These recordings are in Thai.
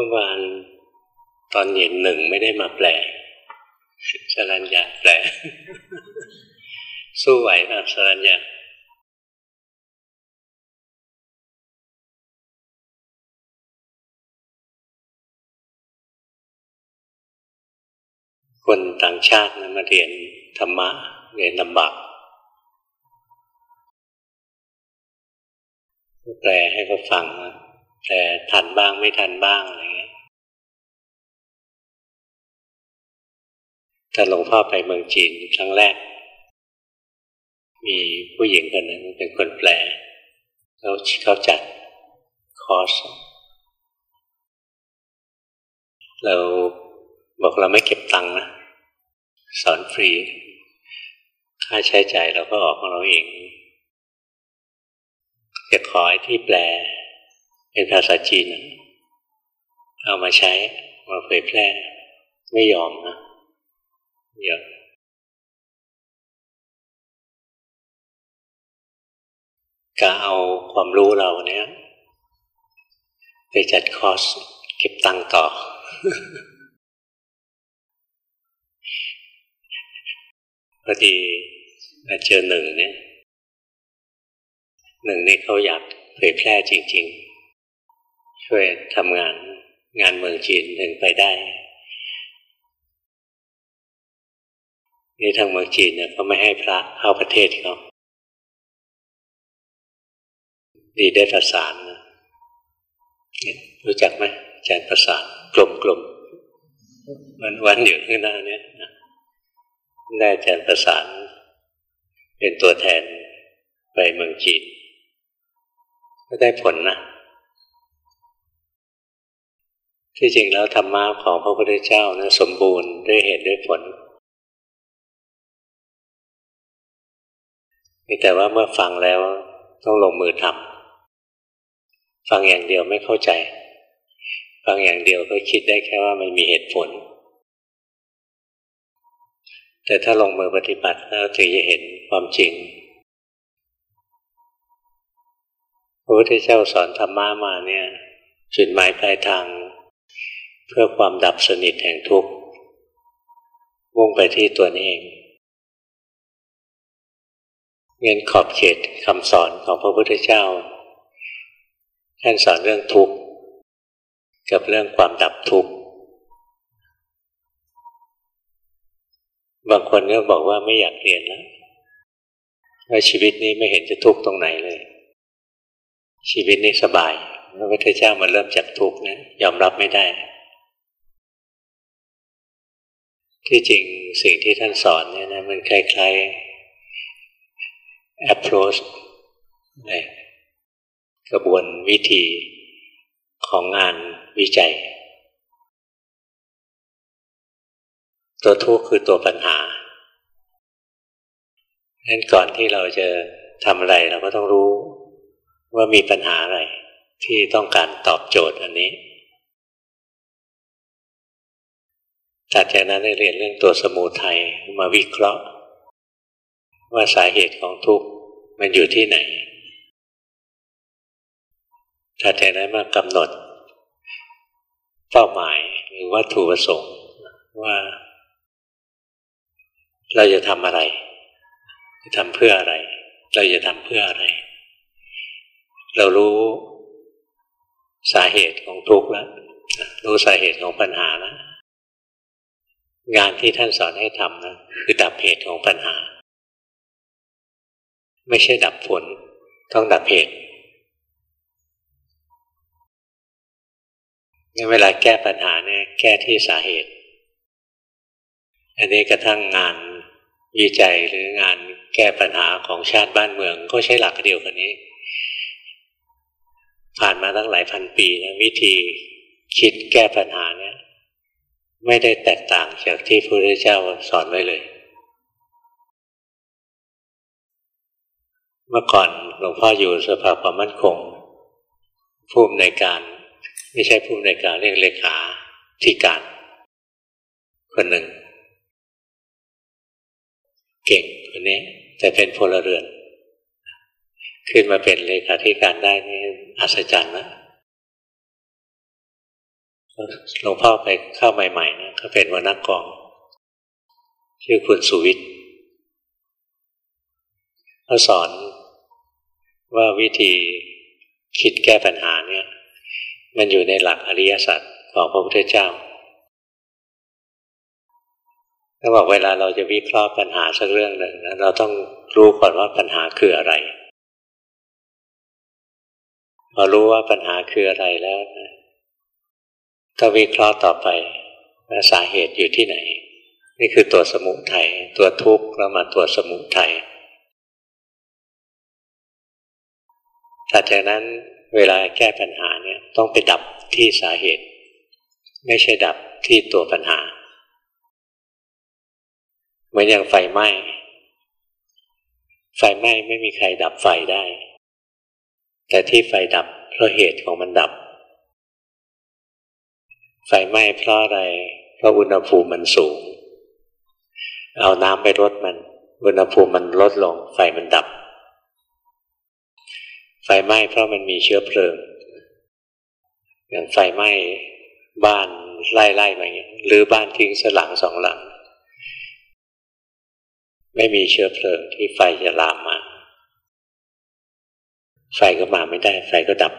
มื่อวานตอนเย็นหนึ่งไม่ได้มาแปลสรัญญาแปลสู้ไหวนะสรัญญาคนต่างชาตินะมาเรียนธรรมะ เรียนลำบากแปลให้เขาฟัง แต่ทันบ้างไม่ทันบ้างอะไรเงี้ยแต่หลวงพ่อไปเมืองจีนครั้งแรก มีผู้หญิงคนนึงเป็นคนแปลเขาเขาจัดคอร์สเราบอกเราไม่เก็บตังค์นะ สอนฟรี ค่าใช้จ่ายเราก็ออกของเราเองจะขอที่แปล เป็นภาษาจีน เอามาใช้มาเผยแพร่ ไม่ยอมนะเยอะกะเอาความรู้เราเนี้ยไปจัดคอร์สเก็บตังค์ต่อ พอดีมาเจอหนึ่งเนี่ยหนึ่งนี่เขาอยากเผยแพร่จริง ๆ ช่วยทำงานงานเมืองจีนหนึ่งไปได้นี่ทางเมืองจีนเนี่ยเขาไม่ให้พระเข้าประเทศเขาดีได้ประสานนะรู้จักไหมอาจารย์ประสานกลมกลมวันวันอยู่ข้างหน้าเนี่ยได้อาจารย์ประสาน เป็นตัวแทนไปเมืองจีนก็ได้ผลนะ ที่จริงแล้วธรรมะของพระพุทธเจ้านะสมบูรณ์ด้วยเหตุด้วยผลแต่ว่าเมื่อฟังแล้วต้องลงมือทำฟังอย่างเดียวไม่เข้าใจ ฟังอย่างเดียวก็คิดได้แค่ว่ามันมีเหตุผล แต่ถ้าลงมือปฏิบัติแล้วถึงจะเห็นความจริงพระพุทธเจ้าสอนธรรมะมาเนี่ยจุดหมายปลายทาง เพื่อความดับสนิทแห่งทุกข์มุ่งไปที่ตัวนี้เองเงินขอบเขตคำสอนของพระพุทธเจ้าท่านสอนเรื่องทุกข์กับเรื่องความดับทุกข์บางคนก็บอกว่าไม่อยากเรียนแล้วว่าชีวิตนี้ไม่เห็นจะทุกข์ตรงไหนเลย ชีวิตนี้สบายพระพุทธเจ้ามันเริ่มจากทุกข์นี่ยยอมรับไม่ได้ ที่จริงสิ่งที่ท่านสอนเนี่ยนะมันคล้ายๆ approach ในกระบวนวิธีของงานวิจัย ตัวทุกข์คือตัวปัญหาดังนั้นก่อนที่เราจะทำอะไรเราก็ต้องรู้ว่ามีปัญหาอะไรที่ต้องการตอบโจทย์อันนี้ จากจากนั้นได้เรียนเรื่องตัวสมูทัยมาวิเคราะห์ ว่าสาเหตุของทุกข์มันอยู่ที่ไหนจากจากนั้นมากำหนด เป้าหมายหรือวัตถุประสงค์ว่า เราจะทำอะไรทำเพื่ออะไร เราจะทำเพื่ออะไร เรารู้สาเหตุของทุกข์แล้วรู้สาเหตุของปัญหาแล้ว งานที่ท่านสอนให้ทำนะคือดับเหตุของปัญหา ไม่ใช่ดับผล ต้องดับเหตุงั้นเวลาแก้ปัญหาเนี่ยแก้ที่สาเหตุ อันนี้กระทั่งงานวิจัยหรืองานแก้ปัญหาของชาติบ้านเมือง ก็ใช้หลักเดียวกันนี้ ผ่านมาตั้งหลายพันปีนะวิธีคิดแก้ปัญหาเนี่ย ไม่ได้แตกต่างจากที่พระพุทธเจ้าสอนไว้เลย เมื่อก่อนหลวงพ่ออยู่สภาความมั่นคง ผู้อำนวยการ ไม่ใช่ผู้อำนวยการเรียกเลขาที่การ คนหนึ่ง เก่งคนนี้แต่เป็นพลเรือน ขึ้นมาเป็นเลขาธิการได้นี่อัศจรรย์นะ หลวงพ่อไปเข้าใหม่ๆนะเขาเป็นวรรณกองชื่อคุณสุวิทย์เขาสอนว่าวิธีคิดแก้ปัญหาเนี่ย มันอยู่ในหลักอริยสัจของพระพุทธเจ้าเขาบอกเวลาเราจะวิเคราะห์ปัญหาสักเรื่องหนึ่งนะเราต้องรู้ก่อนว่าปัญหาคืออะไรพอรู้ว่าปัญหาคืออะไรแล้วนะ ก็วิเคราะห์ต่อไปว่าสาเหตุอยู่ที่ไหน นี่คือตัวสมุทัยตัวทุกข์แล้วมาตัวสมุทัยถัดจากนั้นเวลาแก้ปัญหาเนี่ยต้องไปดับที่สาเหตุ ไม่ใช่ดับที่ตัวปัญหา เหมือนอย่างไฟไหม้ไฟไหม้ไม่มีใครดับไฟได้ แต่ที่ไฟดับเพราะเหตุของมันดับ ไฟไหม้เพราะอะไรเพราะอุณหภูมิมันสูง เอาน้ำไปรดมัน อุณหภูมิมันลดลง ไฟมันดับ ไฟไหม้เพราะมันมีเชื้อเพลิง อย่างไฟไหม้บ้านไล่ๆมาอย่างเงี้หรือบ้านทิ้งสลังสองหลัง ไม่มีเชื้อเพลิงที่ไฟจะลามมา ไฟก็มาไม่ได้ ไฟก็ดับ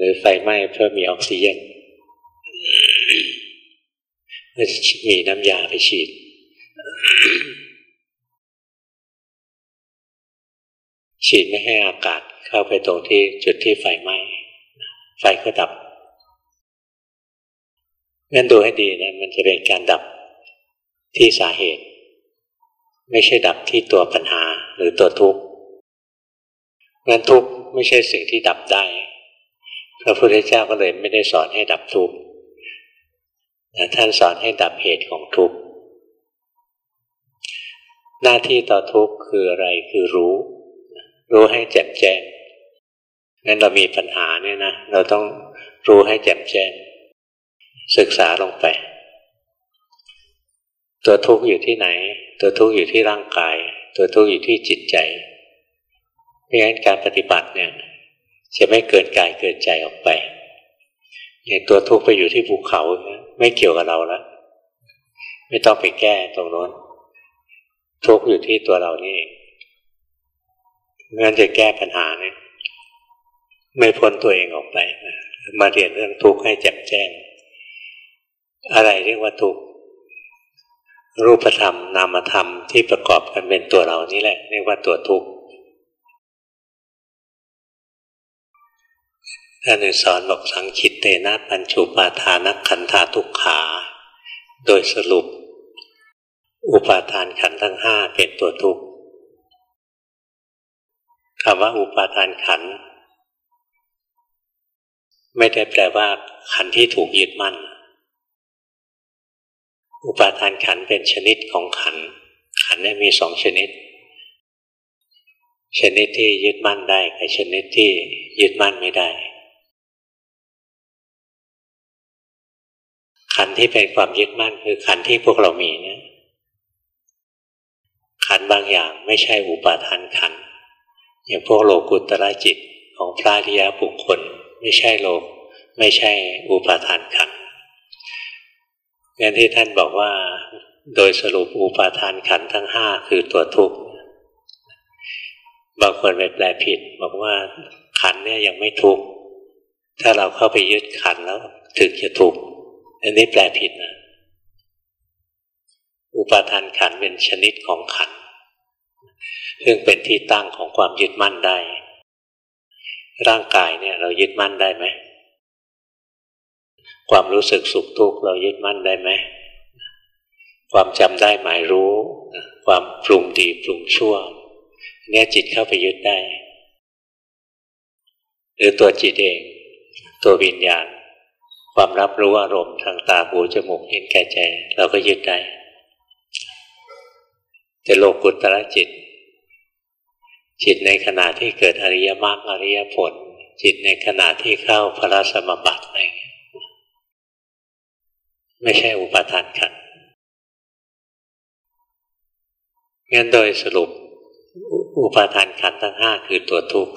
หรือไฟไหม้เพื่อมีออกซิเจนมีน้ำยาไปฉีดฉีดไม่ให้อากาศเข้าไปตรงที่จุดที่ไฟไหม้ไฟก็ดับงั้นดูให้ดีนะมันจะเป็นการดับที่สาเหตุ ไม่ใช่ดับที่ตัวปัญหาหรือตัวทุกข์งั้นทุกข์ไม่ใช่สิ่งที่ดับได้ พระพุทธเจ้าก็เลยไม่ได้สอนให้ดับทุกข์แต่ท่านสอนให้ดับเหตุของทุกข์หน้าที่ต่อทุกข์คืออะไรคือรู้ รู้ให้แจ่มแจ้งงั้นเรามีปัญหาเนี่ยนะเราต้องรู้ให้แจ่มแจ้ง ศึกษาลงไป ตัวทุกข์อยู่ที่ไหน ตัวทุกข์อยู่ที่ร่างกาย ตัวทุกข์อยู่ที่จิตใจเพราะงั้นการปฏิบัติเนี่ย จะไม่เกินกายเกินใจออกไปอย่างตัวทุกข์ไปอยู่ที่ภูเขาไม่เกี่ยวกับเราแล้วไม่ต้องไปแก้ตรงโน้นทุกข์อยู่ที่ตัวเรานี่เองงั้นจะแก้ปัญหาเนี่ยไม่พ้นตัวเองออกไปมาเรียนเรื่องทุกข์ให้แจ่มแจ้ง อะไรเรียกว่าทุกข์รูปธรรมนามธรรมที่ประกอบกันเป็นตัวเรานี่แหละ เรียกว่าตัวทุกข์ ท่านสอนบอกสังคิตเตนะปัญจุปาทานักขันธาทุกขา โดยสรุป อุปาทานขันทั้งห้าเป็นตัวทุกข์คำว่าอุปาทานขัน ไม่ได้แปลว่า ขันที่ถูกยึดมั่น อุปาทานขันเป็นชนิดของขัน ขันนี่มีสองชนิด ชนิดที่ยึดมั่นได้กับชนิดที่ยึดมั่นไม่ได้ ขันที่เป็นความยึดมั่นคือขันที่พวกเรามีเนี่ย ขันบางอย่างไม่ใช่อุปาทานขัน อย่างพวกโลกุตระจิตของพระริยาบุคคลไม่ใช่โลก ไม่ใช่อุปาทานขันงั้นที่ท่านบอกว่า โดยสรุปอุปาทานขันทั้งห้าคือตัวทุกข์บางคนไปแปลผิด บอกว่าขันเนี่ยยังไม่ทุกข์ถ้าเราเข้าไปยึดขันแล้วถึงจะทุกข์ อันนี้แปลผิดนะ อุปาทานขันเป็นชนิดของขันซึ่งเป็นที่ตั้งของความยึดมั่นได้ ร่างกายเนี่ย เรายึดมั่นได้ไหม ความรู้สึกสุขทุกข์เรายึดมั่นได้ไหม ความจำได้หมายรู้ ความปรุงดีปรุงชั่วเนี่ยจิตเข้าไปยึดได้ หรือตัวจิตเอง ตัววิญญาณ ความรับรู้อารมณ์ทางตาหูจมูกเห็นแก่ใจ เราก็ยึดได้แต่โลกุตระจิต จิตในขณะที่เกิดอริยมรรคอริยผล จิตในขณะที่เข้าพระสมบัติอะไรไม่ใช่อุปทานขันงั้นโดยสรุป อุปาทานขันทั้งห้าคือตัวทุกข์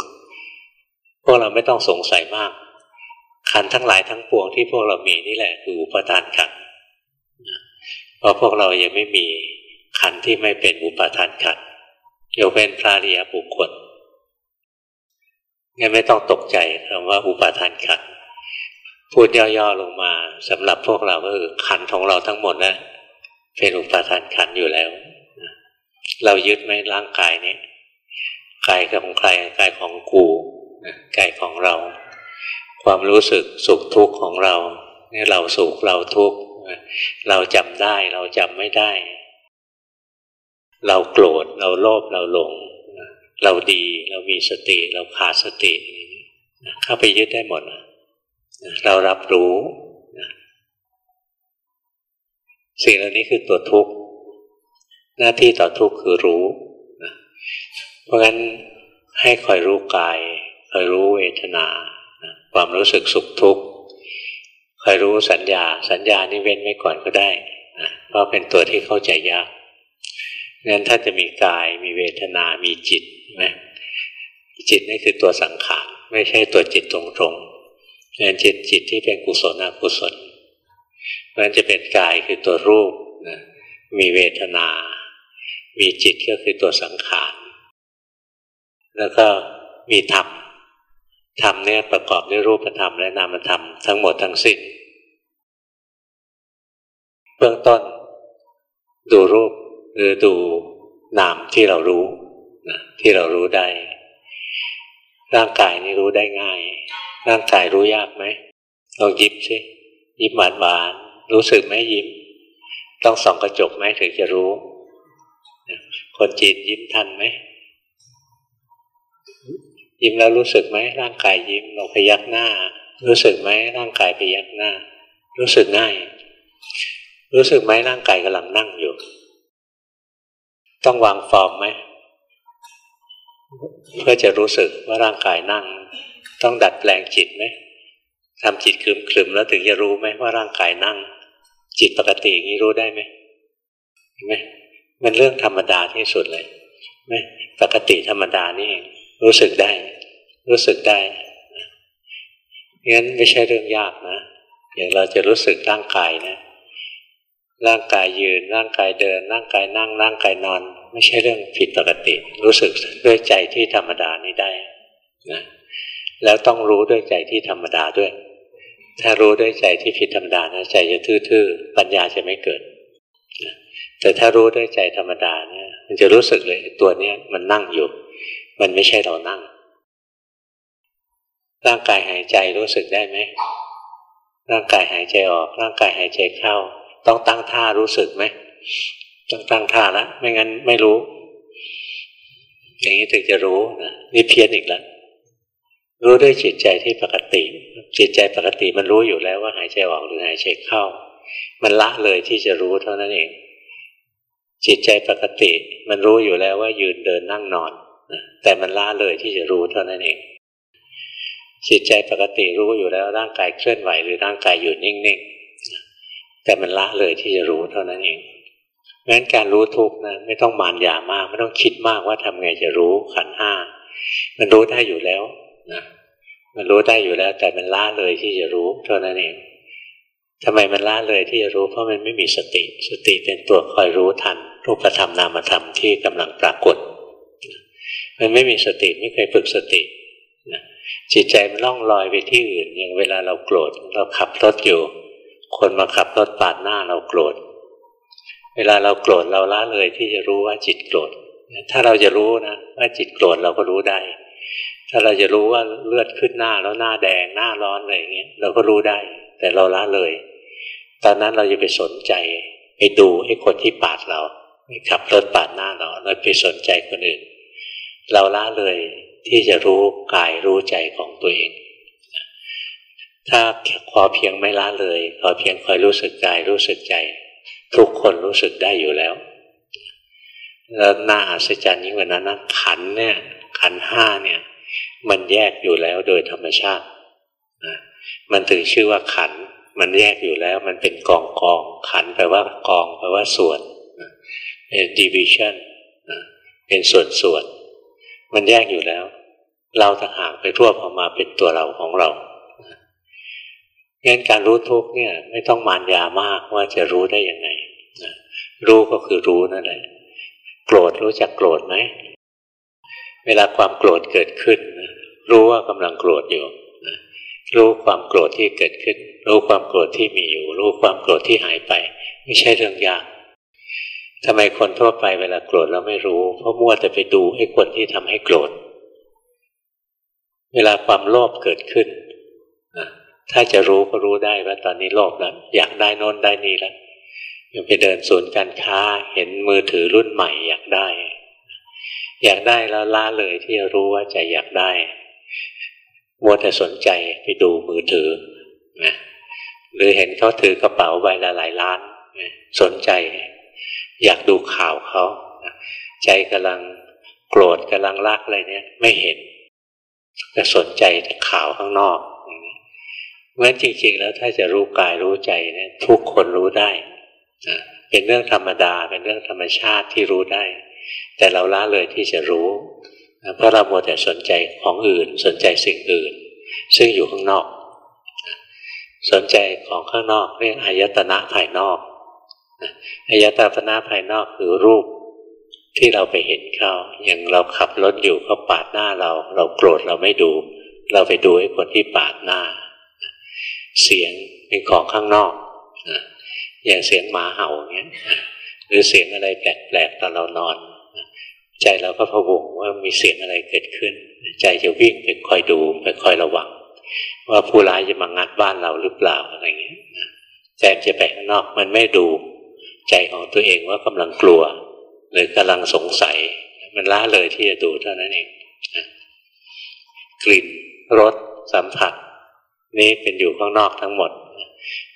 พวกเราไม่ต้องสงสัยมาก ขันทั้งหลายทั้งปวงที่พวกเรามีนี่แหละคืออุปทานขันเพราะพวกเรายังไม่มีขันที่ไม่เป็นอุปทานขันยกเป็นพระริยบุคคลงั้นไม่ต้องตกใจคำว่าอุปทานขันพูดย่อๆลงมาสำหรับพวกเราก็คือขันของเราทั้งหมดนะเป็นอุปทานขันอยู่แล้ว เรายึดไหมร่างกายนี้กายของใครกายของกูกายของเรา ความรู้สึกสุขทุกข์ของเราเนี่ยเราสุขเราทุกข์เราจำได้เราจำไม่ได้ เราโกรธเราโลภเราหลง เราดีเรามีสติ เราขาดสติเข้าไปยึดได้หมดเรารับรู้สิ่งเหล่านี้คือตัวทุกข์หน้าที่ต่อทุกข์คือรู้เพราะงั้นให้คอยรู้กายคอยรู้เวทนา ความรู้สึกสุขทุกข์คอยรู้สัญญา สัญญานี่เว้นไว้ก่อนก็ได้เพราะเป็นตัวที่เข้าใจยากงั้นถ้าจะมีกายมีเวทนา มีจิตนะจิตนี่คือตัวสังขารไม่ใช่ตัวจิตตรงๆงั้นจิตจิตที่เป็นกุศลอกุศลเพราะฉะนั้นจะเป็นกายคือตัวรูปนะมีเวทนา มีจิตก็คือตัวสังขาร แล้วก็มีธรรม ธรรมเนี่ยประกอบด้วยรูปธรรมและนามธรรมทั้งหมดทั้งสิ้นเบื้องต้น ดูรูปหรือดูนามที่เรารู้นะที่เรารู้ได้ ร่างกายนี่รู้ได้ง่าย ร่างกายรู้ยากไหมลองยิ้มสิยิ้มหวานหวานรู้สึกไหมยิ้ม ต้องส่องกระจกไหมถึงจะรู้ คนจีนยิ้มทันไหม ยิ้มแล้วรู้สึกไหมร่างกายยิ้มลองพยักหน้า รู้สึกไหมร่างกายพยักหน้า รู้สึกง่าย รู้สึกไหมร่างกายกำลังนั่งอยู่ ต้องวางฟอร์มไหมเพื่อจะรู้สึกว่าร่างกายนั่ง ต้องดัดแปลงจิตไหมทำจิตคลึมคลึมแล้วถึงจะรู้ไหมว่าร่างกายนั่ง จิตปกติอย่างนี้รู้ได้ไหมเห็นไหมมันเรื่องธรรมดาที่สุดเลยไหมปกติธรรมดานี่เอง รู้สึกได้ รู้สึกได้งั้นไม่ใช่เรื่องยากนะ อย่างเราจะรู้สึกร่างกายนะร่างกายยืนร่างกายเดิน ร่างกายนั่ง ร่างกายนอน ไม่ใช่เรื่องผิดปกติ รู้สึกด้วยใจที่ธรรมดานี้ได้นะแล้วต้องรู้ด้วยใจที่ธรรมดาด้วย ถ้ารู้ด้วยใจที่ผิดธรรมดานะใจจะทื่อๆปัญญาจะไม่เกิดแต่ถ้ารู้ด้วยใจธรรมดาเนี่ยมันจะรู้สึกเลยตัวเนี้ยมันนั่งอยู่ มันไม่ใช่เรานั่ง ร่างกายหายใจรู้สึกได้ไหม ร่างกายหายใจออก ร่างกายหายใจเข้า ต้องตั้งท่ารู้สึกไหมต้องตั้งท่าแล้วไม่งั้นไม่รู้ อย่างนี้ถึงจะรู้นะนี่เพี้ยนอีกแล้วรู้ด้วยจิตใจที่ปกติ จิตใจปกติมันรู้อยู่แล้วว่าหายใจออกหรือหายใจเข้า มันละเลยที่จะรู้เท่านั้นเอง จิตใจปกติ มันรู้อยู่แล้วว่ายืนเดินนั่งนอน แต่มันละเลยที่จะรู้เท่านั้นเองจิตใจปกติรู้อยู่แล้วร่างกายเคลื่อนไหวหรือร่างกายอยู่นิ่งๆ แต่มันละเลยที่จะรู้เท่านั้นเองเพราะฉะนั้นการรู้ทุกนะไม่ต้องมานยามาก ไม่ต้องคิดมากว่าทำไงจะรู้ขันห้ามันรู้ได้อยู่แล้วนะมันรู้ได้อยู่แล้ว แต่มันละเลยที่จะรู้เท่านั้นเองทำไมมันละเลยที่จะรู้เพราะมันไม่มีสติ สติเป็นตัวคอยรู้ทันรูปธรรมนามธรรมที่กำลังปรากฏ มันไม่มีสติไม่เคยฝึกสตินะจิตใจมันล่องลอยไปที่อื่น อย่างเวลาเราโกรธเราขับรถอยู่ คนมาขับรถปาดหน้าเราโกรธ เวลาเราโกรธเราละเลยที่จะรู้ว่าจิตโกรธ ถ้าเราจะรู้นะว่าจิตโกรธเราก็รู้ได้ ถ้าเราจะรู้ว่าเลือดขึ้นหน้าแล้วหน้าแดงหน้าร้อนอะไรอย่างเงี้ยเราก็รู้ได้ แต่เราละเลย ตอนนั้นเราจะไปสนใจไปดูไอ้คนที่ปาดเราขับรถปาดหน้าเราเราไปสนใจคนอื่น เราละเลยที่จะรู้กายรู้ใจของตัวเอง ถ้าขอเพียงไม่ละเลย ขอเพียงคอยรู้สึกกายรู้สึกใจ ทุกคนรู้สึกได้อยู่แล้ว แล้วน่าอัศจรรย์ยิ่งกว่านั้นนะขันเนี่ยขันห้าเนี่ย มันแยกอยู่แล้วโดยธรรมชาติมันถึงชื่อว่าขัน มันแยกอยู่แล้วมันเป็นกองกอง ขันแปลว่ากองแปลว่าส่วนเป็น division เป็นส่วนส่วน มันแยกอยู่แล้ว เราต่างหากไปรวบออกมาเป็นตัวเราของเรางั้นการรู้ทุกเนี่ย ไม่ต้องมานยามากว่าจะรู้ได้ยังไงรู้ก็คือรู้นั่นแหละโกรธรู้จักโกรธไหมเวลาความโกรธเกิดขึ้น รู้ว่ากำลังโกรธอยู่รู้ความโกรธที่เกิดขึ้น รู้ความโกรธที่มีอยู่ รู้ความโกรธที่หายไป ไม่ใช่เรื่องยาก ทำไมคนทั่วไปเวลาโกรธเราไม่รู้ เพราะมัวแต่ไปดูไอ้คนที่ทำให้โกรธ เวลาความโลภเกิดขึ้นถ้าจะรู้ก็รู้ได้ว่าตอนนี้โลภแล้วอยากได้นอนได้นี่แล้วไปเดินศูนย์การค้า เห็นมือถือรุ่นใหม่อยากได้ อยากได้แล้วล้าเลยที่จะรู้ว่าใจอยากได้มัวแต่สนใจไปดูมือถือนะหรือเห็นเขาถือกระเป๋าใบละหลายล้านสนใจ อยากดูข่าวเขาใจกำลังโกรธกำลังรักอะไรเนี่ยไม่เห็นก็สนใจแต่ข่าวข้างนอกเพราะฉะนั้นจริง ๆ แล้วถ้าจะรู้กายรู้ใจเนี่ยทุกคนรู้ได้เป็นเรื่องธรรมดาเป็นเรื่องธรรมชาติที่รู้ได้ แต่เราละเลยที่จะรู้เพราะเราโมแต่สนใจของอื่น สนใจสิ่งอื่น ซึ่งอยู่ข้างนอก สนใจของข้างนอกเรียกอายตนะภายนอก อายตนะภายนอกคือรูปที่เราไปเห็นเขาอย่างเราขับรถอยู่เขาปาดหน้าเรา เราโกรธเราไม่ดู เราไปดูไอ้คนที่ปาดหน้า เสียงเป็นของข้างนอกอย่างเสียงหมาเห่าอย่างเงี้ยหรือเสียงอะไรแปลกๆตอนเรานอน ใจเราก็พะวงว่ามีเสียงอะไรเกิดขึ้น ใจจะวิ่งไปคอยดูไปคอยระวัง ว่าผู้ร้ายจะมางัดบ้านเราหรือเปล่าอะไรเงี้ยใจจะไปข้างนอกมันไม่ดู ใจของตัวเองว่ากำลังกลัว หรือกำลังสงสัย มันล้าเลยที่จะดูเท่านั้นเองกลิ่นรสสัมผัส นี้เป็นอยู่ข้างนอกทั้งหมด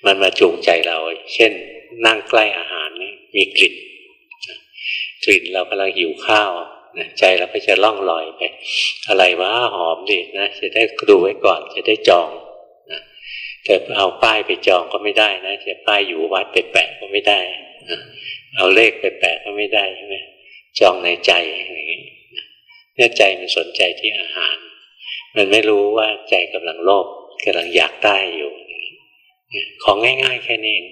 มันมาจูงใจเรา เช่น นั่งใกล้อาหารนี่มีกลิ่นกลิ่นเรากำลังหิวข้าวใจเราก็จะล่องลอยไป อะไรวะหอมดินะจะได้ดูไว้ก่อนจะได้จองนะแต่เอาป้ายไปจองก็ไม่ได้นะจะป้ายอยู่วัดไปแปะก็ไม่ได้ เอาเลขไปแปะก็ไม่ได้ใช่ไหมจองในใจอย่างนี้เนี่ยใจมันสนใจที่อาหาร มันไม่รู้ว่าใจกำลังโลภกำลังอยากได้อยู่ ของง่ายๆแค่นี้เอง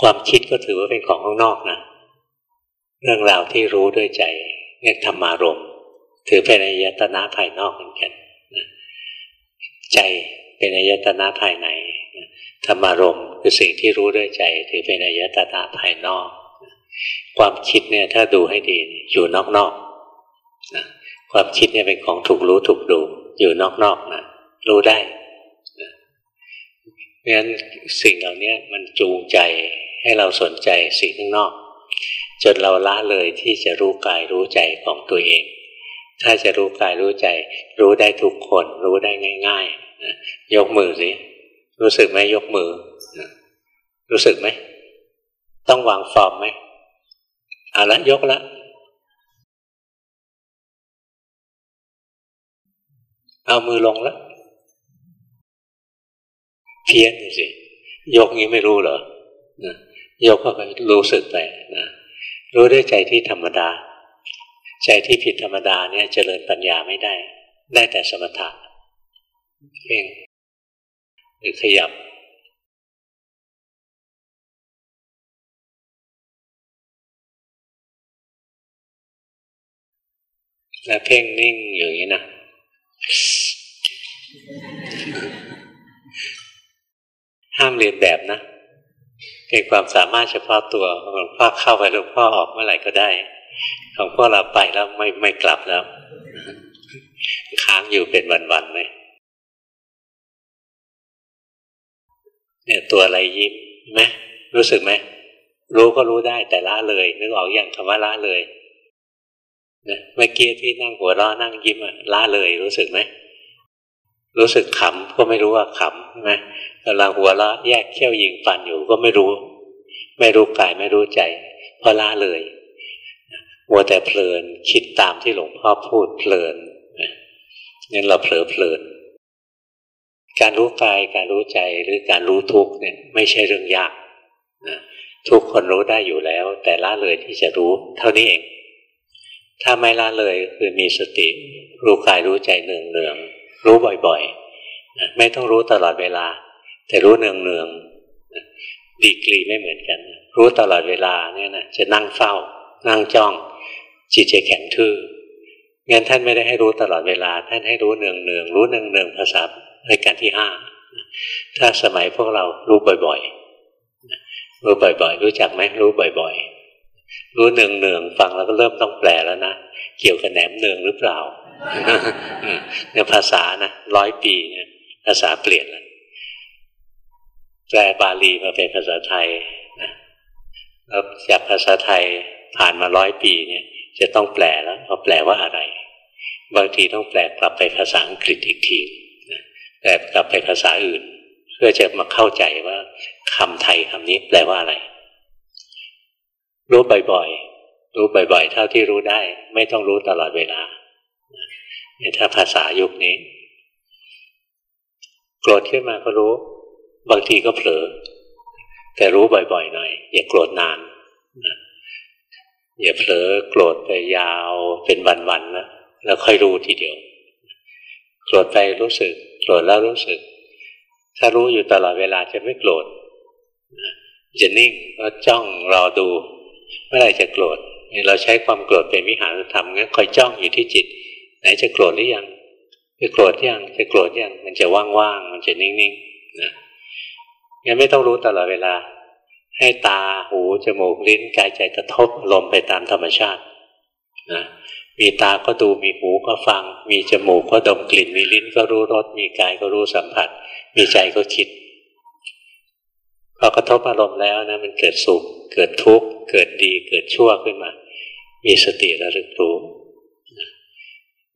ความคิดก็ถือว่าเป็นของข้างนอกนะเรื่องราวที่รู้ด้วยใจเรียกธรรมารมถือเป็นอายตนะภายนอกเหมือนกันใจ เป็นอายตนะภายในธรรมารมคือสิ่งที่รู้ด้วยใจถือเป็นอายตนะภายนอก ความคิดเนี่ยถ้าดูให้ดีอยู่นอกๆนะความคิดเนี่ยเป็นของถูกรู้ถูกดูอยู่นอกๆนะรู้ได้เพราะฉะนั้นสิ่งเหล่านี้มันจูงใจให้เราสนใจสิ่งข้างนอก จนเราละเลยที่จะรู้กายรู้ใจของตัวเอง ถ้าจะรู้กายรู้ใจ รู้ได้ทุกคน รู้ได้ง่าย ๆ ยกมือสิรู้สึกไหมยกมือ รู้สึกไหม ต้องวางฟอร์มไหมเอาละยกละเอามือลงแล้เพี้ยนสิ ยกงี้ไม่รู้เหรอยกก็ไปรู้สึกไปนะรู้ด้วยใจที่ธรรมดา ใจที่ผิดธรรมดาเนี่ยเจริญปัญญาไม่ได้ ได้แต่สมถะ เพ่งหรือขยับแล้วเพ่งนิ่งอย่างนี้นะห้ามเรียนแบบนะเป็นความสามารถเฉพาะตัวหลวงพ่อเข้าไปหลวงพ่อออกเมื่อไหร่ก็ได้ ของพวกเราไปแล้วไม่ไม่กลับแล้ว ค้างอยู่เป็นวันๆเลย เนี่ยตัวอะไรยิ้มไหมรู้สึกไหมรู้ก็รู้ได้แต่ละเลย นึกออกอย่างคำว่าละเลยนะเมื่อกี้ที่นั่งหัวเราะนั่งยิ้มอะละเลยรู้สึกไหมรู้สึกขำก็ไม่รู้ว่าขำใช่ไหมกำลังหัวเราะแยกเขี้ยวยิงฟันอยู่ก็ไม่รู้ ไม่รู้กายไม่รู้ใจเพราะละเลยมัวแต่เพลินคิดตามที่หลวงพ่อพูดเพลินนี่เราเผลอเพลิน การรู้กายการรู้ใจหรือการรู้ทุกเนี่ยไม่ใช่เรื่องยากนะทุกคนรู้ได้อยู่แล้ว แต่ละเลยที่จะรู้เท่านี้เอง ถ้าไม่ละเลยคือมีสติ รู้กายรู้ใจเนืองเนืองรู้บ่อยๆไม่ต้องรู้ตลอดเวลา แต่รู้เนืองเนืองดีกรีไม่เหมือนกัน รู้ตลอดเวลาเนี่ยนะจะนั่งเฝ้า นั่งจ้อง จิตจะแข็งทื่องั้นท่านไม่ได้ให้รู้ตลอดเวลา ท่านให้รู้เนืองเนืองรู้เนืองเนืองภาษา ในการที่ห้าถ้าสมัยพวกเรารู้บ่อยๆรู้บ่อยๆ รู้จักไหมรู้บ่อยๆ รู้เนืองเนืองฟังแล้วก็เริ่มต้องแปลแล้วนะ เกี่ยวกับแหนมเนืองหรือเปล่าเนี่ยภาษานะร้อยปีเนี่ยภาษาเปลี่ยนแล้วแปลบาลีมาเป็นภาษาไทยนะแล้วจากภาษาไทยผ่านมาร้อยปีเนี่ย จะต้องแปลแล้วว่าแปลว่าอะไร บางทีต้องแปลกลับไปภาษาอังกฤษอีกที แปลกลับไปภาษาอื่น เพื่อจะมาเข้าใจว่าคำไทยคำนี้แปลว่าอะไร รู้บ่อยๆ รู้บ่อยๆ เท่าที่รู้ได้ ไม่ต้องรู้ตลอดเวลาถ้าภาษายุคนี้ โกรธขึ้นมาก็รู้ บางทีก็เผลอ แต่รู้บ่อยๆ หน่อย อย่าโกรธนานอย่าเผลอโกรธไปยาวเป็นวันๆนะแล้วค่อยรู้ทีเดียว โกรธไปรู้สึก โกรธแล้วรู้สึก ถ้ารู้อยู่ตลอดเวลาจะไม่โกรธจะนิ่งก็จ้องรอดู เมื่อไรจะโกรธเราใช้ความโกรธเป็นวิหารธรรมงั้นคอยจ้องอยู่ที่จิต ไหนจะโกรธหรือยังจะโกรธยังจะโกรธยังมันจะว่างๆมันจะนิ่งๆนะงั้นไม่ต้องรู้ตลอดเวลา ให้ตาหูจมูกลิ้นกายใจกระทบลมไปตามธรรมชาตินะ มีตาก็ดูมีหูก็ฟัง มีจมูกก็ดมกลิ่น มีลิ้นก็รู้รส มีกายก็รู้สัมผัส มีใจก็คิดพอกระทบอารมณ์แล้วนะมันเกิดสุข เกิดทุกข์ เกิดดี เกิดชั่วขึ้นมา มีสติระลึกรู้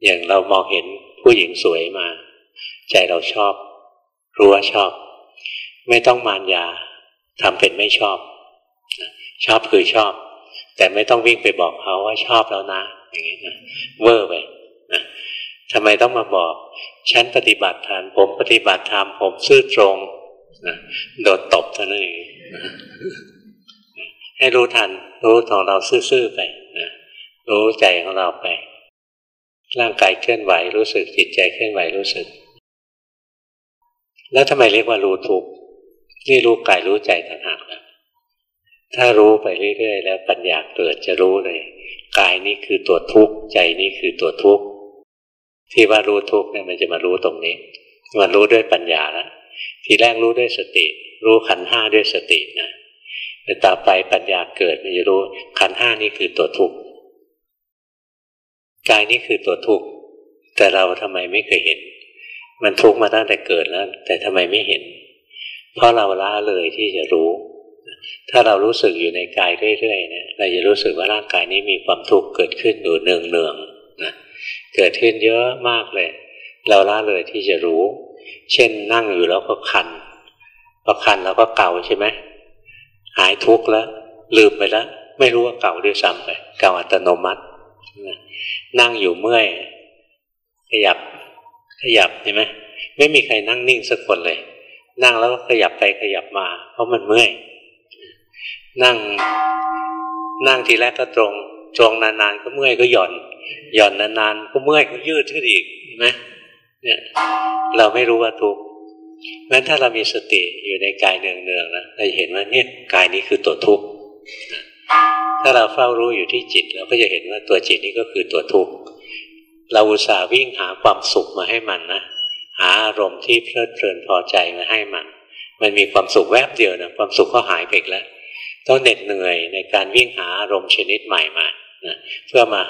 อย่างเรามองเห็นผู้หญิงสวยมา ใจเราชอบ รู้ว่าชอบ ไม่ต้องมารยาทำเป็นไม่ชอบ ชอบคือชอบ แต่ไม่ต้องวิ่งไปบอกเขาว่าชอบแล้วนะ อย่างนี้นะเวอร์ไปนะทำไมต้องมาบอก ฉันปฏิบัติธรรมผมปฏิบัติธรรมผมซื่อตรงนะโดนตบเท่านั้นเองให้รู้ทัน รู้ของเราซื่อๆไปนะรู้ใจของเราไป ร่างกายเคลื่อนไหวรู้สึกจิตใจเคลื่อนไหวรู้สึก แล้วทำไมเรียกว่ารู้ทุกนี่รู้กายรู้ใจต่างหากนะถ้ารู้ไปเรื่อยๆแล้วปัญญาเกิดจะรู้เลย กายนี้คือตัวทุกข์ใจนี้คือตัวทุกข์ที่ว่ารู้ทุกข์เนี่ยมันจะมารู้ตรงนี้ มันรู้ด้วยปัญญาแล้วทีแรกรู้ด้วยสติ รู้ขันห้าด้วยสตินะแต่ต่อไปปัญญาเกิดมันจะรู้ขันห้านี่คือตัวทุกข์กายนี่คือตัวทุกข์แต่เราทำไมไม่เคยเห็น มันทุกข์มาตั้งแต่เกิดแล้ว แต่ทำไมไม่เห็น เพราะเราละเลยที่จะรู้ ถ้าเรารู้สึกอยู่ในกายเรื่อยๆเนี่ยเราจะรู้สึกว่าร่างกายนี้มีความทุกข์เกิดขึ้นอยู่เนืองๆนะเกิดขึ้นเยอะมากเลย เราละเลยที่จะรู้ เช่นนั่งอยู่แล้วก็คันพอคันแล้วก็เก่าใช่ไหมหายทุกข์แล้ว ลืมไปแล้ว ไม่รู้ว่าเก่าด้วยซ้ำไปเก่าอัตโนมัตินั่งอยู่เมื่อยขยับขยับใช่ไหมไม่มีใครนั่งนิ่งสักคนเลย นั่งแล้วก็ขยับไปขยับมา เพราะมันเมื่อย นั่งนั่งทีแรกก็ตรง ตรงนานๆก็เมื่อยก็หย่อน หย่อนนานๆก็เมื่อยก็ยืดขึ้นอีกเห็นไหมเนี่ยเราไม่รู้ว่าทุกข์งั้นถ้าเรามีสติอยู่ในกายเนืองๆนะเราจะเห็นว่าเนี่ยกายนี้คือตัวทุกข์ถ้าเราเฝ้ารู้อยู่ที่จิตเราก็จะเห็นว่าตัวจิตนี้ก็คือตัวทุกข์เราอุตส่าห์วิ่งหาความสุขมาให้มันนะหาอารมณ์ที่เพลิดเพลินพอใจมาให้มัน มันมีความสุขแวบเดียวนะความสุขก็หายไปแล้ว ต้องเหน็ดเหนื่อยในการวิ่งหาอารมณ์ชนิดใหม่มานะเพื่อมา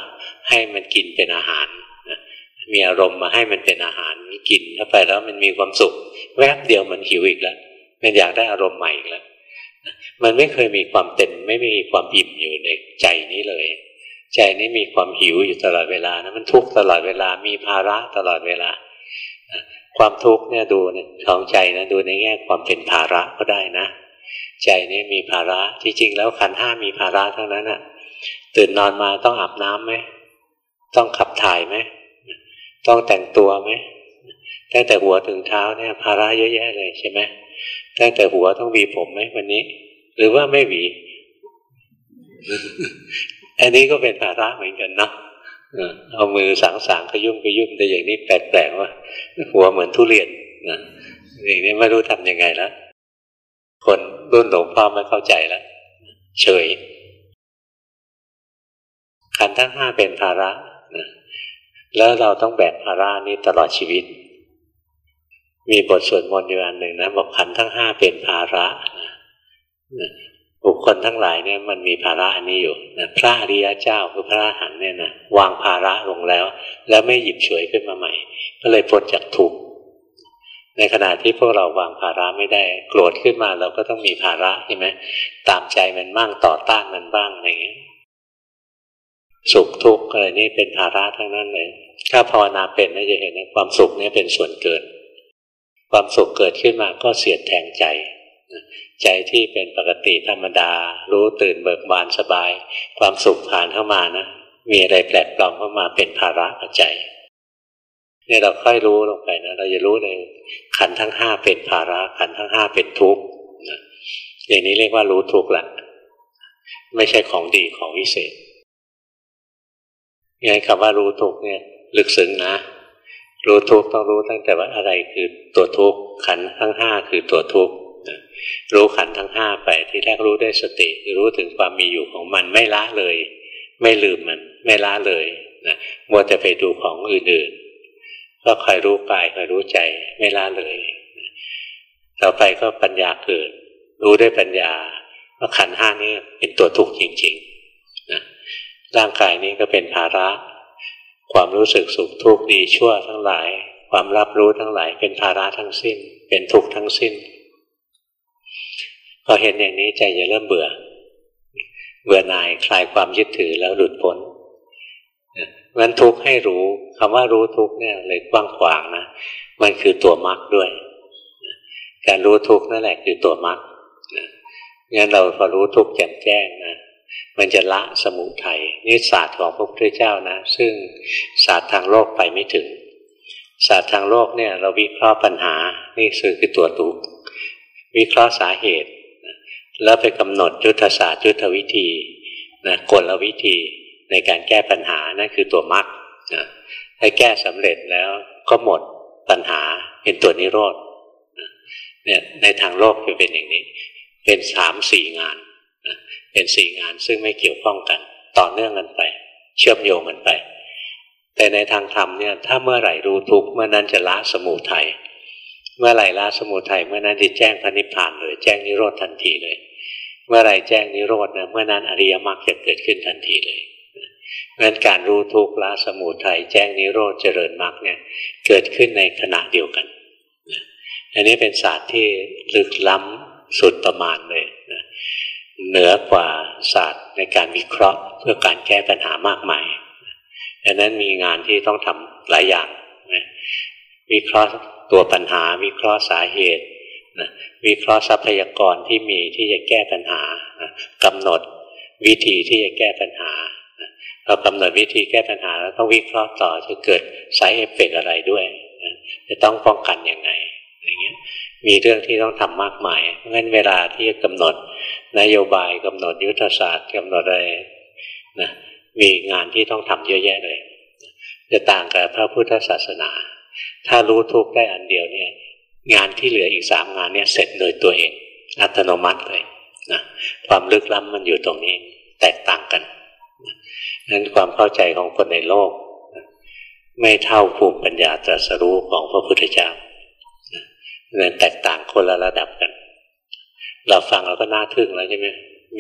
ให้มันกินเป็นอาหารนะมีอารมณ์มาให้มันเป็นอาหารกินเข้าไปแล้วมันมีความสุข แวบเดียวมันหิวอีกแล้ว มันอยากได้อารมณ์ใหม่อีกแล้วมันไม่เคยมีความเต็มไม่มีความอิ่มอยู่ในใจนี้เลย ใจนี้มีความหิวอยู่ตลอดเวลานะมันทุกข์ตลอดเวลามีภาระตลอดเวลา ความทุกข์เนี่ยดูของใจนะดูในแง่ความเป็นภาระก็ได้นะ ใจนี้มีภาระจริงๆแล้วขันห้ามีภาระทั้งนั้นอะตื่นนอนมาต้องอาบน้ำไหมต้องขับถ่ายไหมต้องแต่งตัวไหมตั้งแต่หัวถึงเท้าเนี่ยภาระเยอะแยะเลยใช่ไหมตั้งแต่หัวต้องหวีผมไหมวันนี้ หรือว่าไม่หวี อันนี้ก็เป็นภาระเหมือนกันเนาะเอามือสางสางขยุ่มขยุ่มแต่อย่างนี้แปลกๆว่าหัวเหมือนทุเรียนนะอย่างนี้ไม่รู้ทำยังไงแล้ว รุ่นหลวงพ่อไม่เข้าใจแล้วเฉย ขันทั้งห้าเป็นภาระนะแล้วเราต้องแบกภาระนี้ตลอดชีวิต มีบทสวดมนต์อยู่อันหนึ่งนะบอกขันทั้งห้าเป็นภาระนะบุคคลทั้งหลายเนี่ยมันมีภาระอันนี้อยู่นะพระอริยเจ้าคือพระอรหันต์เนี่ยนะวางภาระลงแล้ว แล้วไม่หยิบฉวยขึ้นมาใหม่ ก็เลยพ้นจากทุกข์ ในขณะที่พวกเราวางภาระไม่ได้ โกรธขึ้นมาเราก็ต้องมีภาระใช่ไหมตามใจมันบ้างต่อต้านมันบ้างอะไรเงี้ยสุขทุกข์อะไรนี่เป็นภาระทั้งนั้นเลยถ้าภาวนาเป็นน่าจะเห็นว่าความสุขนี่เป็นส่วนเกิน ความสุขเกิดขึ้นมาก็เสียดแทงใจ ใจที่เป็นปกติธรรมดา รู้ตื่นเบิกบานสบาย ความสุขผ่านเข้ามานะมีอะไรแปลกปลอมเข้ามาเป็นภาระกับใจ เนี่ยเราค่อยรู้ลงไปนะเราจะรู้เลยขันทั้งห้าเป็นภาระขันทั้งห้าเป็นทุกข์อย่างนี้เรียกว่ารู้ทุกข์ละไม่ใช่ของดีของวิเศษยังไงคำว่ารู้ทุกข์เนี่ยลึกซึ้งนะ รู้ทุกข์ต้องรู้ตั้งแต่ว่าอะไรคือตัวทุกข์ขันทั้งห้าคือตัวทุกข์รู้ขันทั้งห้าไปที่แรกรู้ด้วยสติรู้ถึงความมีอยู่ของมันไม่ละเลย ไม่ลืมมัน ไม่ละเลยนะมัวแต่ไปดูของอื่นๆ ก็คอยรู้กายคอยรู้ใจไม่ละเลย ต่อไปก็ปัญญาเกิด รู้ด้วยปัญญาว่าขันห้านี้เป็นตัวทุกข์จริงๆนะร่างกายนี้ก็เป็นภาระ ความรู้สึกสุขทุกข์ดีชั่วทั้งหลาย ความรับรู้ทั้งหลาย เป็นภาระทั้งสิ้น เป็นทุกข์ทั้งสิ้นพอเห็นอย่างนี้ใจจะเริ่มเบื่อ เบื่อหน่ายคลายความยึดถือแล้วหลุดพ้น งั้นทุกข์ให้รู้คำว่ารู้ทุกข์เนี่ยเลยกว้างขวางนะมันคือตัวมรรคด้วย การรู้ทุกข์นั่นแหละคือตัวมรรคงั้นเราพอรู้ทุกข์แจ่มแจ้งนะมันจะละสมุทัยนี่ศาสตร์ของพระพุทธเจ้านะ ซึ่งศาสตร์ทางโลกไปไม่ถึง ศาสตร์ทางโลกเนี่ย เราวิเคราะห์ปัญหา นี่คือตัวตุกวิเคราะห์สาเหตุ แล้วไปกำหนดยุทธศาสตร์ยุทธวิธีนะกลวิธี ในการแก้ปัญหานั่นคือตัวมรรคถ้าแก้สำเร็จแล้วก็หมดปัญหาเป็นตัวนิโรธเนี่ยในทางโลกจะเป็นอย่างนี้ เป็นสามสี่งานเป็นสี่งานซึ่งไม่เกี่ยวข้องกัน ต่อเนื่องกันไป เชื่อมโยงกันไป แต่ในทางธรรมเนี่ยถ้าเมื่อไหร่รู้ทุกเมื่อนั้นจะละสมุทัยเมื่อไหร่ละสมุทัยเมื่อนั้นจะแจ้งพระนิพพานเลยแจ้งนิโรธทันทีเลย เมื่อไหร่แจ้งนิโรธนะเมื่อนั้นอริยมรรคจะเกิดขึ้นทันทีเลย งั้นการรู้ทุกข์ละสมุทัยแจ้งนิโรธเจริญมรรคเนี่ยเกิดขึ้นในขณะเดียวกัน อันนี้เป็นศาสตร์ที่ลึกล้ำสุดประมาณเลยนะเหนือกว่าศาสตร์ในการวิเคราะห์เพื่อการแก้ปัญหามากมายดังนั้นมีงานที่ต้องทำหลายอย่างนะวิเคราะห์ตัวปัญหา วิเคราะห์สาเหตุนะวิเคราะห์ทรัพยากรที่มีที่จะแก้ปัญหานะกำหนดวิธีที่จะแก้ปัญหา เรากำหนดวิธีแก้ปัญหาแล้วต้องวิเคราะห์ต่อจะเกิดสายเอฟเฟกอะไรด้วยจะต้องป้องกันยังไงอย่างเงี้ยมีเรื่องที่ต้องทำมากมายเพราะงั้นเวลาที่จะกำหนดนโยบายกำหนดยุทธศาสตร์กำหนดอะไรนะมีงานที่ต้องทำเยอะแยะเลย จะต่างกับพระพุทธศาสนา ถ้ารู้ทุกได้อันเดียวเนี่ยงานที่เหลืออีกสามงานเนี่ยเสร็จโดยตัวเอง อัตโนมัติเลยนะความลึกล้ำมันอยู่ตรงนี้แตกต่างกัน นั้นความเข้าใจของคนในโลก ไม่เท่าภูมิปัญญาตรัสรู้ของพระพุทธเจ้านั่นแตกต่างคนละระดับกัน เราฟังเราก็น่าทึ่งแล้วใช่ไหม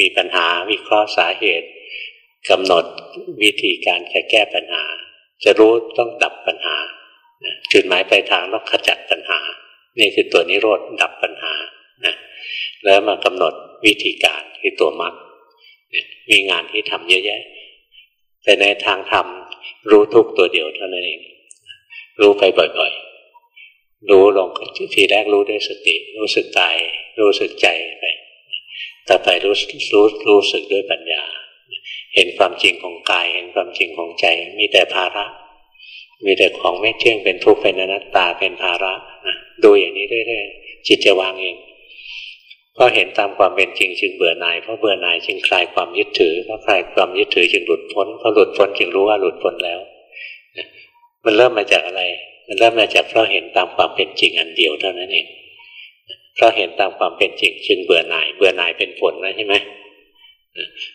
มีปัญหาวิเคราะห์สาเหตุกำหนดวิธีการแก้ปัญหา จะรู้ต้องดับปัญหาจุดหมายปลายทางต้องขจัดปัญหา นี่คือตัวนิโรธดับปัญหานะแล้วมากำหนดวิธีการคือตัวมรรคมีงานที่ทำเยอะแยะ แต่ในทางธรรมรู้ทุกตัวเดียวเท่านั้นเอง รู้ไปบ่อยๆ รู้ลงทีแรกรู้ด้วยสติ รู้สึกกายรู้สึกใจไป ต่อไปรู้รู้รู้สึกด้วยปัญญา เห็นความจริงของกาย เห็นความจริงของใจ มีแต่ภาระ มีแต่ของไม่เที่ยงเป็นทุกข์เป็นอนัตตาเป็นภาระดูอย่างนี้เรื่อยๆจิตจะวางเอง เพราะเห็นตามความเป็นจริงจึงเบื่อหน่ายเพราะเบื่อหน่ายจึงคลายความยึดถือเพราะคลายความยึดถือจึงหลุดพ้นเพราะหลุดพ้นจึงรู้ว่าหลุดพ้นแล้ว มันเริ่มมาจากอะไร มันเริ่มมาจากเพราะเห็นตามความเป็นจริงอันเดียวเท่านั้นเองเพราะเห็นตามความเป็นจริงจึงเบื่อหน่าย เบื่อหน่ายเป็นผลนะใช่ไหม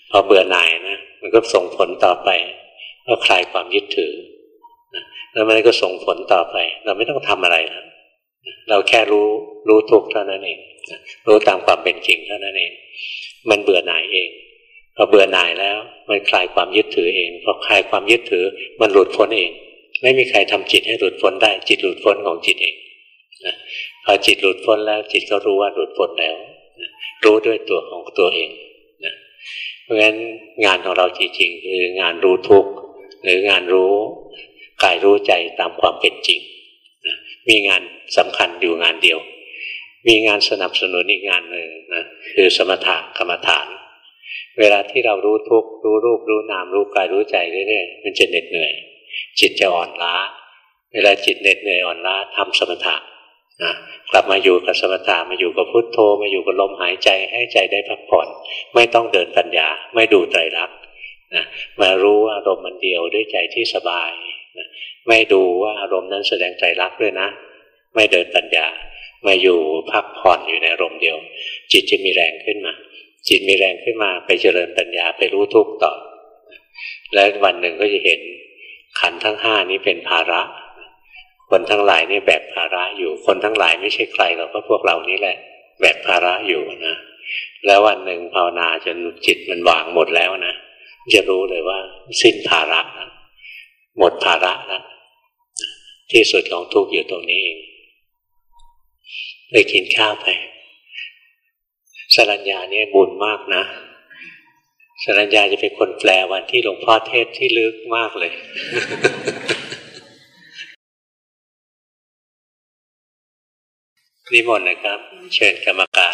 พอเบื่อหน่ายนะมันก็ส่งผลต่อไป ก็คลายความยึดถือแล้วมันก็ส่งผลต่อไป เราไม่ต้องทำอะไรแล้ว เราแค่รู้รู้ทุกเท่านั้นเอง รู้ตามความเป็นจริงเท่านั้นเอง มันเบื่อหน่ายเองพอเบื่อหน่ายแล้ว มันคลายความยึดถือเองพอคลายความยึดถือ มันหลุดพ้นเอง ไม่มีใครทำจิตให้หลุดพ้นได้ จิตหลุดพ้นของจิตเองนะพอจิตหลุดพ้นแล้ว จิตก็รู้ว่าหลุดพ้นแล้วรู้ด้วยตัวของตัวเองนะเพราะฉะนั้นงานของเราจริงๆคืองานรู้ทุกข์หรืองานรู้กายรู้ใจตามความเป็นจริงนะมีงาน สำคัญอยู่งานเดียว มีงานสนับสนุนอีกงานหนึ่งนะคือสมถะกรรมฐาน เวลาที่เรารู้ทุกรู้รูปรู้นามรู้กายรู้ใจเรื่อยๆมันจะเหน็ดเหนื่อย จิตจะอ่อนล้า เวลาจิตเหน็ดเหนื่อยอ่อนล้าทำสมถะนะกลับมาอยู่กับสมถะมาอยู่กับพุทโธมาอยู่กับลมหายใจให้ใจได้พักผ่อน ไม่ต้องเดินปัญญา ไม่ดูไตรลักษณ์นะมารู้อารมณ์มันเดียวด้วยใจที่สบายนะไม่ดูว่าอารมณ์นั้นแสดงไตรลักด้วยนะ ไม่เดินปัญญา มาอยู่พักผ่อนอยู่ในรมเดียว จิตจะมีแรงขึ้นมา จิตมีแรงขึ้นมาไปเจริญปัญญาไปรู้ทุกข์ต่อ แล้ววันหนึ่งก็จะเห็นขันทั้งห้านี้เป็นภาระ คนทั้งหลายนี่แบกภาระอยู่คนทั้งหลายไม่ใช่ใครหรอกก็พวกเรานี่แหละ แบกภาระอยู่นะแล้ววันหนึ่งภาวนาจนจิตมันวางหมดแล้วนะจะรู้เลยว่า สิ้นภาระแล้วหมดภาระแล้วที่สุดของทุกข์อยู่ตรงนี้เอง ไปกินข้าวไป สรัญญาเนี่ยบุญมากนะ สรัญญาจะเป็นคนแปลวันที่หลวงพ่อเทศที่ลึกมากเลย นิมนต์นะครับ เชิญกรรมการ